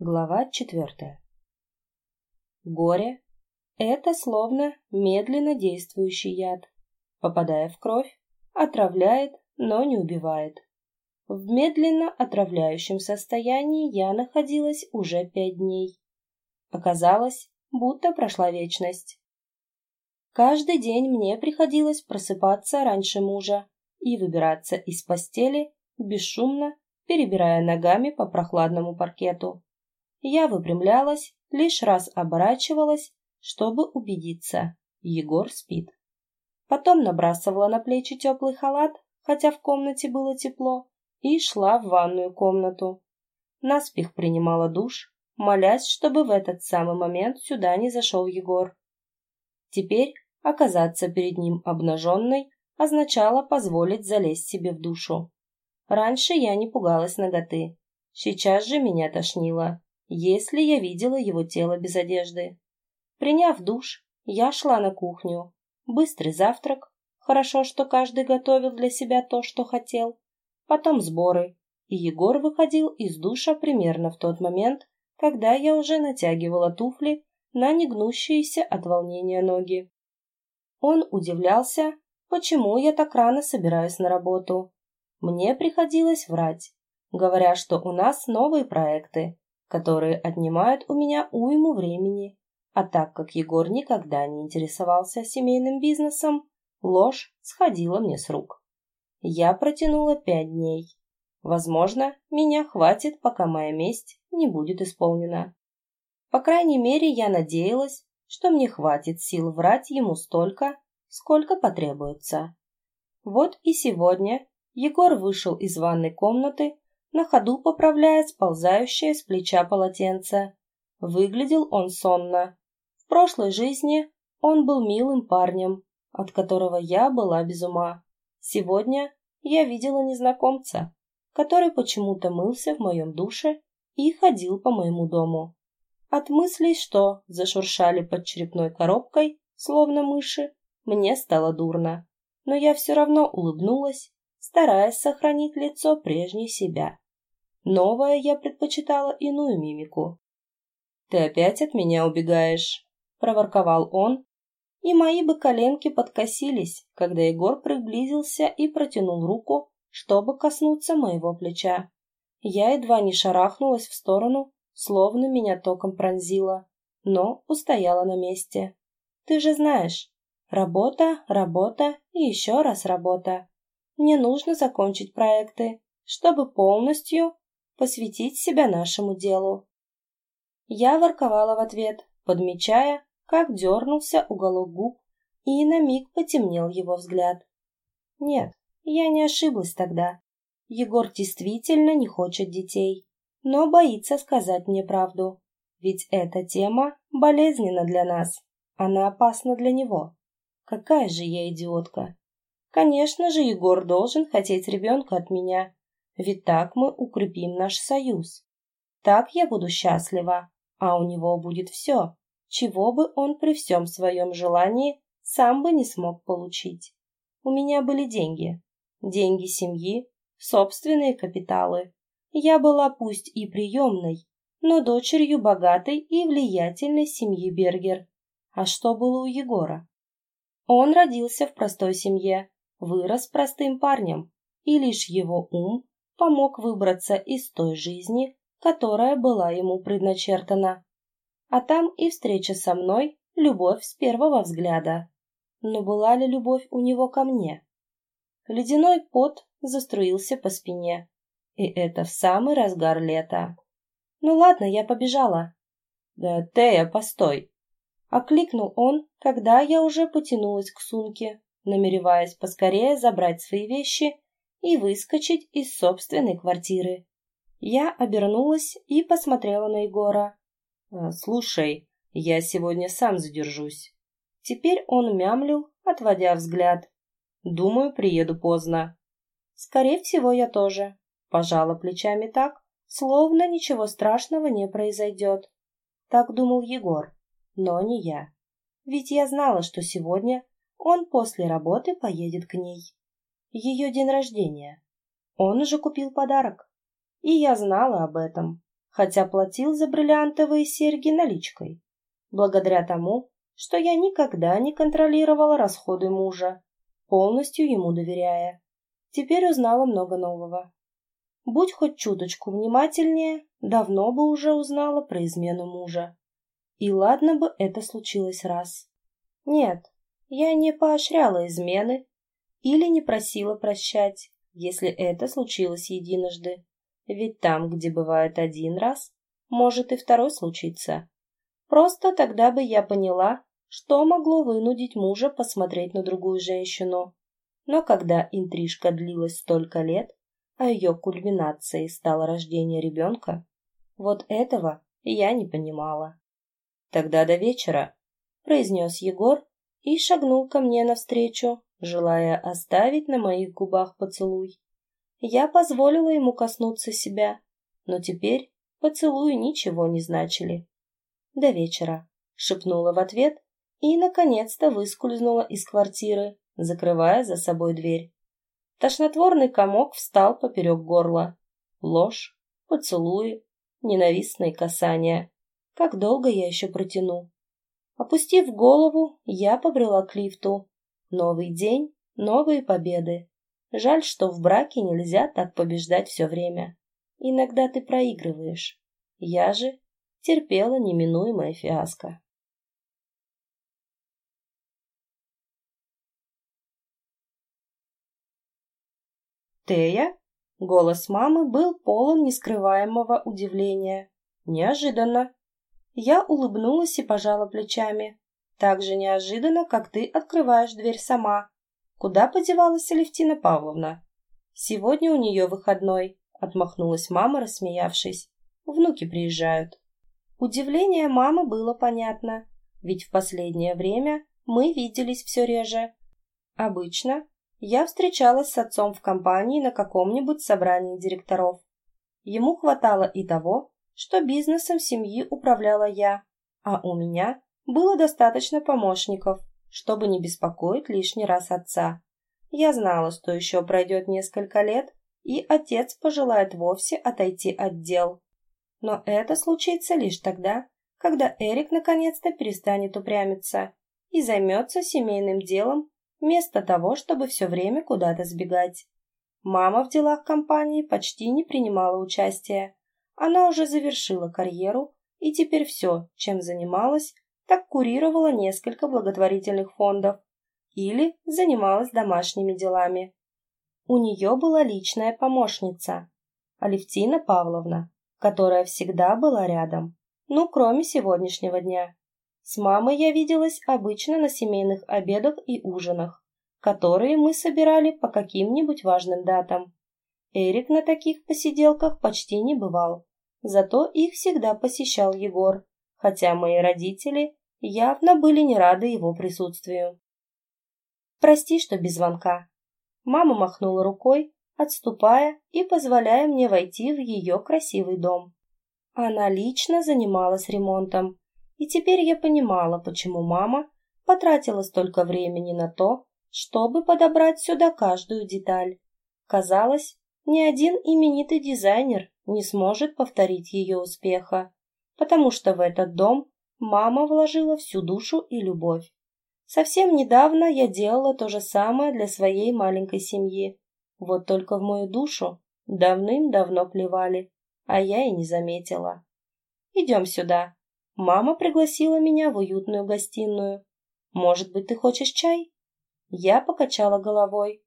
Глава четвертая. Горе – это словно медленно действующий яд. Попадая в кровь, отравляет, но не убивает. В медленно отравляющем состоянии я находилась уже пять дней. Оказалось, будто прошла вечность. Каждый день мне приходилось просыпаться раньше мужа и выбираться из постели бесшумно, перебирая ногами по прохладному паркету. Я выпрямлялась, лишь раз оборачивалась, чтобы убедиться, Егор спит. Потом набрасывала на плечи теплый халат, хотя в комнате было тепло, и шла в ванную комнату. Наспех принимала душ, молясь, чтобы в этот самый момент сюда не зашел Егор. Теперь оказаться перед ним обнаженной означало позволить залезть себе в душу. Раньше я не пугалась ноготы, сейчас же меня тошнило если я видела его тело без одежды. Приняв душ, я шла на кухню. Быстрый завтрак, хорошо, что каждый готовил для себя то, что хотел. Потом сборы, и Егор выходил из душа примерно в тот момент, когда я уже натягивала туфли на негнущиеся от волнения ноги. Он удивлялся, почему я так рано собираюсь на работу. Мне приходилось врать, говоря, что у нас новые проекты, которые отнимают у меня уйму времени. А так как Егор никогда не интересовался семейным бизнесом, ложь сходила мне с рук. Я протянула пять дней. Возможно, меня хватит, пока моя месть не будет исполнена. По крайней мере, я надеялась, что мне хватит сил врать ему столько, сколько потребуется. Вот и сегодня Егор вышел из ванной комнаты на ходу поправляя сползающее с плеча полотенце. Выглядел он сонно. В прошлой жизни он был милым парнем, от которого я была без ума. Сегодня я видела незнакомца, который почему-то мылся в моем душе и ходил по моему дому. От мыслей, что зашуршали под черепной коробкой, словно мыши, мне стало дурно, но я все равно улыбнулась стараясь сохранить лицо прежней себя. Новое я предпочитала иную мимику. «Ты опять от меня убегаешь?» — проворковал он, и мои бы коленки подкосились, когда Егор приблизился и протянул руку, чтобы коснуться моего плеча. Я едва не шарахнулась в сторону, словно меня током пронзило, но устояла на месте. Ты же знаешь, работа, работа и еще раз работа. Мне нужно закончить проекты, чтобы полностью посвятить себя нашему делу. Я ворковала в ответ, подмечая, как дернулся уголок губ, и на миг потемнел его взгляд. Нет, я не ошиблась тогда. Егор действительно не хочет детей, но боится сказать мне правду. Ведь эта тема болезненна для нас, она опасна для него. Какая же я идиотка! Конечно же, Егор должен хотеть ребенка от меня, ведь так мы укрепим наш союз. Так я буду счастлива, а у него будет все, чего бы он при всем своем желании сам бы не смог получить. У меня были деньги, деньги семьи, собственные капиталы. Я была пусть и приемной, но дочерью богатой и влиятельной семьи Бергер. А что было у Егора? Он родился в простой семье, вырос простым парнем, и лишь его ум помог выбраться из той жизни, которая была ему предначертана. А там и встреча со мной, любовь с первого взгляда. Но была ли любовь у него ко мне? Ледяной пот заструился по спине. И это в самый разгар лета. Ну ладно, я побежала. Да, Тея, постой. Окликнул он, когда я уже потянулась к сумке, намереваясь поскорее забрать свои вещи и выскочить из собственной квартиры. Я обернулась и посмотрела на Егора. «А, «Слушай, я сегодня сам задержусь». Теперь он мямлил, отводя взгляд. «Думаю, приеду поздно». «Скорее всего, я тоже», — пожала плечами так, словно ничего страшного не произойдет. Так думал Егор, но не я. Ведь я знала, что сегодня он после работы поедет к ней. Ее день рождения. Он уже купил подарок. И я знала об этом, хотя платил за бриллиантовые серьги наличкой. Благодаря тому, что я никогда не контролировала расходы мужа, полностью ему доверяя. Теперь узнала много нового. Будь хоть чуточку внимательнее, давно бы уже узнала про измену мужа. И ладно бы это случилось раз. Нет, я не поощряла измены или не просила прощать, если это случилось единожды. Ведь там, где бывает один раз, может и второй случиться. Просто тогда бы я поняла, что могло вынудить мужа посмотреть на другую женщину. Но когда интрижка длилась столько лет, а ее кульминацией стало рождение ребенка, вот этого я не понимала. «Тогда до вечера», — произнес Егор и шагнул ко мне навстречу, желая оставить на моих губах поцелуй. Я позволила ему коснуться себя, но теперь поцелуи ничего не значили. «До вечера», — шепнула в ответ и, наконец-то, выскользнула из квартиры, закрывая за собой дверь. Тошнотворный комок встал поперек горла. Ложь, поцелуи, ненавистные касания. Как долго я еще протяну? Опустив голову, я побрела к лифту. Новый день, новые победы. Жаль, что в браке нельзя так побеждать все время. Иногда ты проигрываешь. Я же терпела неминуемое фиаско. «Тея?» Голос мамы был полон нескрываемого удивления. «Неожиданно!» Я улыбнулась и пожала плечами. Так же неожиданно, как ты открываешь дверь сама. Куда подевалась Алевтина Павловна? Сегодня у нее выходной, отмахнулась мама, рассмеявшись. Внуки приезжают. Удивление мамы было понятно, ведь в последнее время мы виделись все реже. Обычно я встречалась с отцом в компании на каком-нибудь собрании директоров. Ему хватало и того, что бизнесом семьи управляла я, а у меня было достаточно помощников, чтобы не беспокоить лишний раз отца. Я знала, что еще пройдет несколько лет, и отец пожелает вовсе отойти от дел. Но это случится лишь тогда, когда Эрик наконец-то перестанет упрямиться и займется семейным делом, вместо того, чтобы все время куда-то сбегать. Мама в делах компании почти не принимала участия, она уже завершила карьеру и теперь все, чем занималась, так курировала несколько благотворительных фондов или занималась домашними делами. У нее была личная помощница, Алевтина Павловна, которая всегда была рядом, ну, кроме сегодняшнего дня. С мамой я виделась обычно на семейных обедах и ужинах, которые мы собирали по каким-нибудь важным датам. Эрик на таких посиделках почти не бывал, Зато их всегда посещал Егор, хотя мои родители явно были не рады его присутствию. «Прости, что без звонка». Мама махнула рукой, отступая и позволяя мне войти в ее красивый дом. Она лично занималась ремонтом, и теперь я понимала, почему мама потратила столько времени на то, чтобы подобрать сюда каждую деталь. Казалось, ни один именитый дизайнер не сможет повторить ее успеха, потому что в этот дом мама вложила всю душу и любовь. Совсем недавно я делала то же самое для своей маленькой семьи. Вот только в мою душу давным-давно плевали, а я и не заметила. «Идем сюда». Мама пригласила меня в уютную гостиную. «Может быть, ты хочешь чай?» Я покачала головой.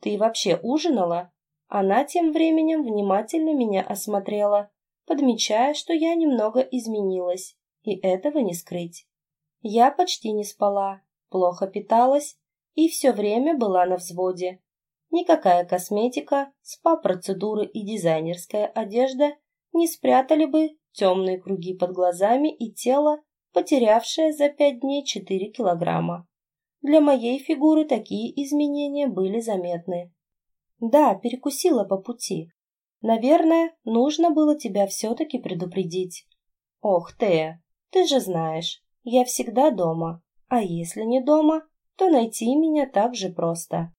«Ты вообще ужинала?» Она тем временем внимательно меня осмотрела, подмечая, что я немного изменилась, и этого не скрыть. Я почти не спала, плохо питалась и все время была на взводе. Никакая косметика, спа-процедуры и дизайнерская одежда не спрятали бы темные круги под глазами и тело, потерявшее за пять дней четыре килограмма. Для моей фигуры такие изменения были заметны. Да, перекусила по пути. Наверное, нужно было тебя все-таки предупредить. Ох, Тея, ты же знаешь, я всегда дома, а если не дома, то найти меня так же просто.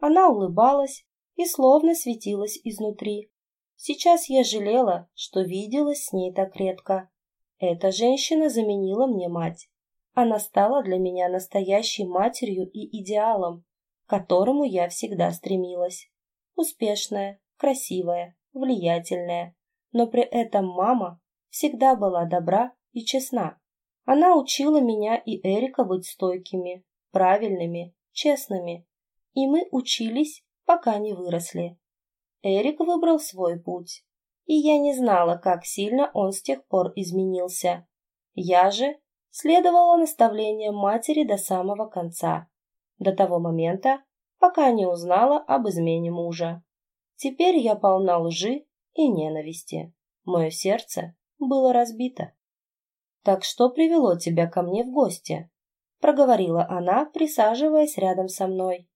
Она улыбалась и словно светилась изнутри. Сейчас я жалела, что виделась с ней так редко. Эта женщина заменила мне мать. Она стала для меня настоящей матерью и идеалом, к которому я всегда стремилась. Успешная, красивая, влиятельная, но при этом мама всегда была добра и честна. Она учила меня и Эрика быть стойкими, правильными, честными, и мы учились, пока не выросли. Эрик выбрал свой путь, и я не знала, как сильно он с тех пор изменился. Я же следовала наставлениям матери до самого конца, до того момента, пока не узнала об измене мужа. Теперь я полна лжи и ненависти. Мое сердце было разбито. «Так что привело тебя ко мне в гости?» — проговорила она, присаживаясь рядом со мной.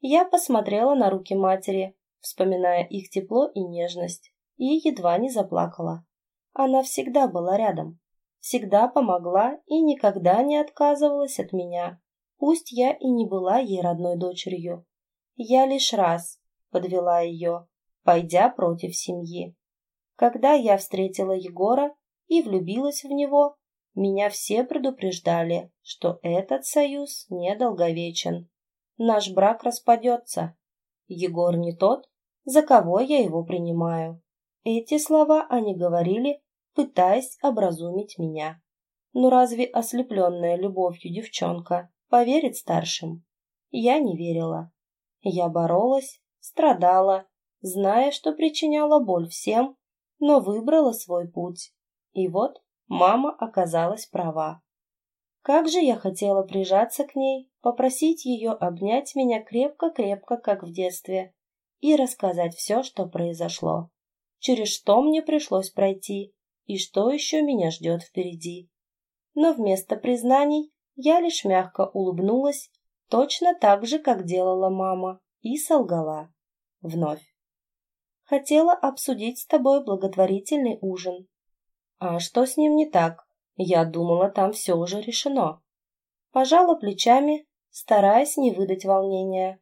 Я посмотрела на руки матери, вспоминая их тепло и нежность, и едва не заплакала. Она всегда была рядом, всегда помогла и никогда не отказывалась от меня, пусть я и не была ей родной дочерью. Я лишь раз подвела ее, пойдя против семьи. Когда я встретила Егора и влюбилась в него, меня все предупреждали, что этот союз недолговечен. Наш брак распадется. Егор не тот, за кого я его принимаю. Эти слова они говорили, пытаясь образумить меня. Но разве ослепленная любовью девчонка поверит старшим? Я не верила. Я боролась, страдала, зная, что причиняла боль всем, но выбрала свой путь. И вот мама оказалась права. Как же я хотела прижаться к ней, попросить ее обнять меня крепко-крепко, как в детстве, и рассказать все, что произошло, через что мне пришлось пройти и что еще меня ждет впереди. Но вместо признаний я лишь мягко улыбнулась, точно так же, как делала мама, и солгала. Вновь. Хотела обсудить с тобой благотворительный ужин. А что с ним не так? Я думала, там все уже решено. Пожала плечами, стараясь не выдать волнения.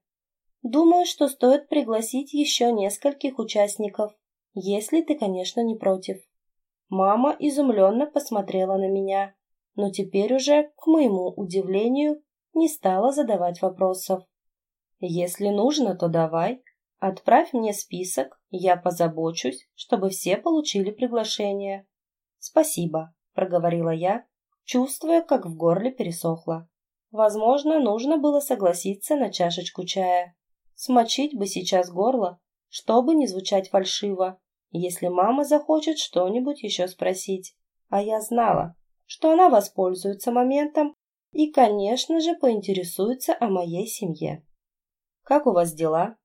Думаю, что стоит пригласить еще нескольких участников, если ты, конечно, не против. Мама изумленно посмотрела на меня, но теперь уже, к моему удивлению, не стала задавать вопросов. Если нужно, то давай. Отправь мне список, я позабочусь, чтобы все получили приглашение. Спасибо, проговорила я, чувствуя, как в горле пересохло. Возможно, нужно было согласиться на чашечку чая. Смочить бы сейчас горло, чтобы не звучать фальшиво, если мама захочет что-нибудь еще спросить. А я знала, что она воспользуется моментом и, конечно же, поинтересуется о моей семье. «Как у вас дела?»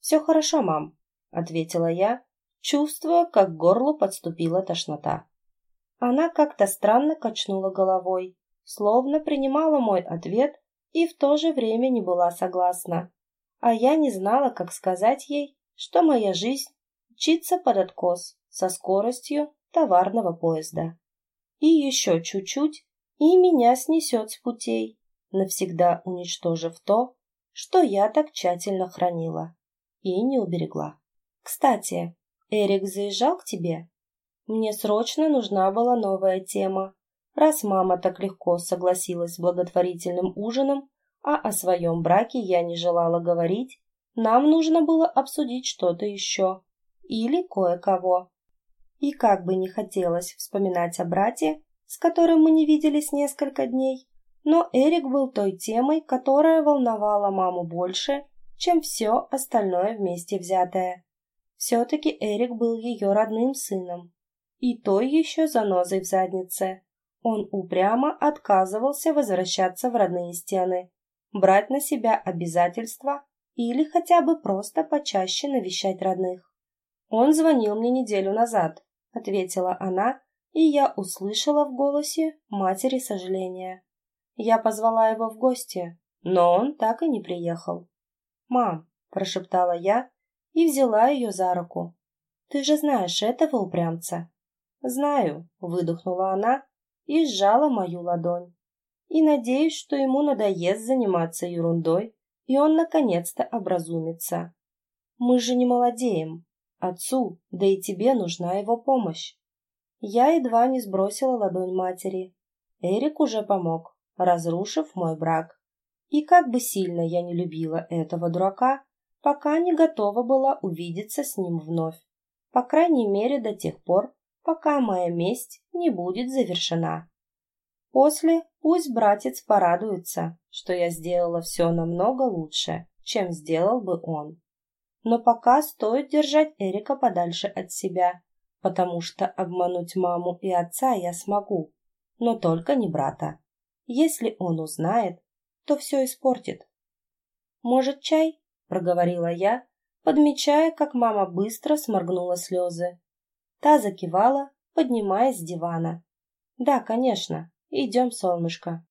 «Все хорошо, мам», — ответила я, чувствуя, как к горлу подступила тошнота. Она как-то странно качнула головой, словно принимала мой ответ и в то же время не была согласна. А я не знала, как сказать ей, что моя жизнь мчится под откос со скоростью товарного поезда. И еще чуть-чуть, и меня снесет с путей, навсегда уничтожив то, что я так тщательно хранила и не уберегла. Кстати, Эрик заезжал к тебе? Мне срочно нужна была новая тема. Раз мама так легко согласилась с благотворительным ужином, а о своем браке я не желала говорить, нам нужно было обсудить что-то еще. Или кое-кого. И как бы не хотелось вспоминать о брате, с которым мы не виделись несколько дней, но Эрик был той темой, которая волновала маму больше, чем все остальное вместе взятое. Все-таки Эрик был ее родным сыном. И той еще занозой в заднице. Он упрямо отказывался возвращаться в родные стены, брать на себя обязательства или хотя бы просто почаще навещать родных. «Он звонил мне неделю назад», — ответила она, и я услышала в голосе матери сожаления. Я позвала его в гости, но он так и не приехал. «Мам», — прошептала я и взяла ее за руку. «Ты же знаешь этого упрямца?» «Знаю», — выдохнула она и сжала мою ладонь. «И надеюсь, что ему надоест заниматься ерундой, и он наконец-то образумится. Мы же не молодеем, Отцу, да и тебе нужна его помощь. Я едва не сбросила ладонь матери. Эрик уже помог, разрушив мой брак. И как бы сильно я не любила этого дурака, пока не готова была увидеться с ним вновь. По крайней мере, до тех пор, пока моя месть не будет завершена. После пусть братец порадуется, что я сделала все намного лучше, чем сделал бы он. Но пока стоит держать Эрика подальше от себя, потому что обмануть маму и отца я смогу, но только не брата. Если он узнает, то все испортит. «Может, чай?» — проговорила я, подмечая, как мама быстро сморгнула слезы. Та закивала, поднимаясь с дивана. «Да, конечно. Идем, солнышко».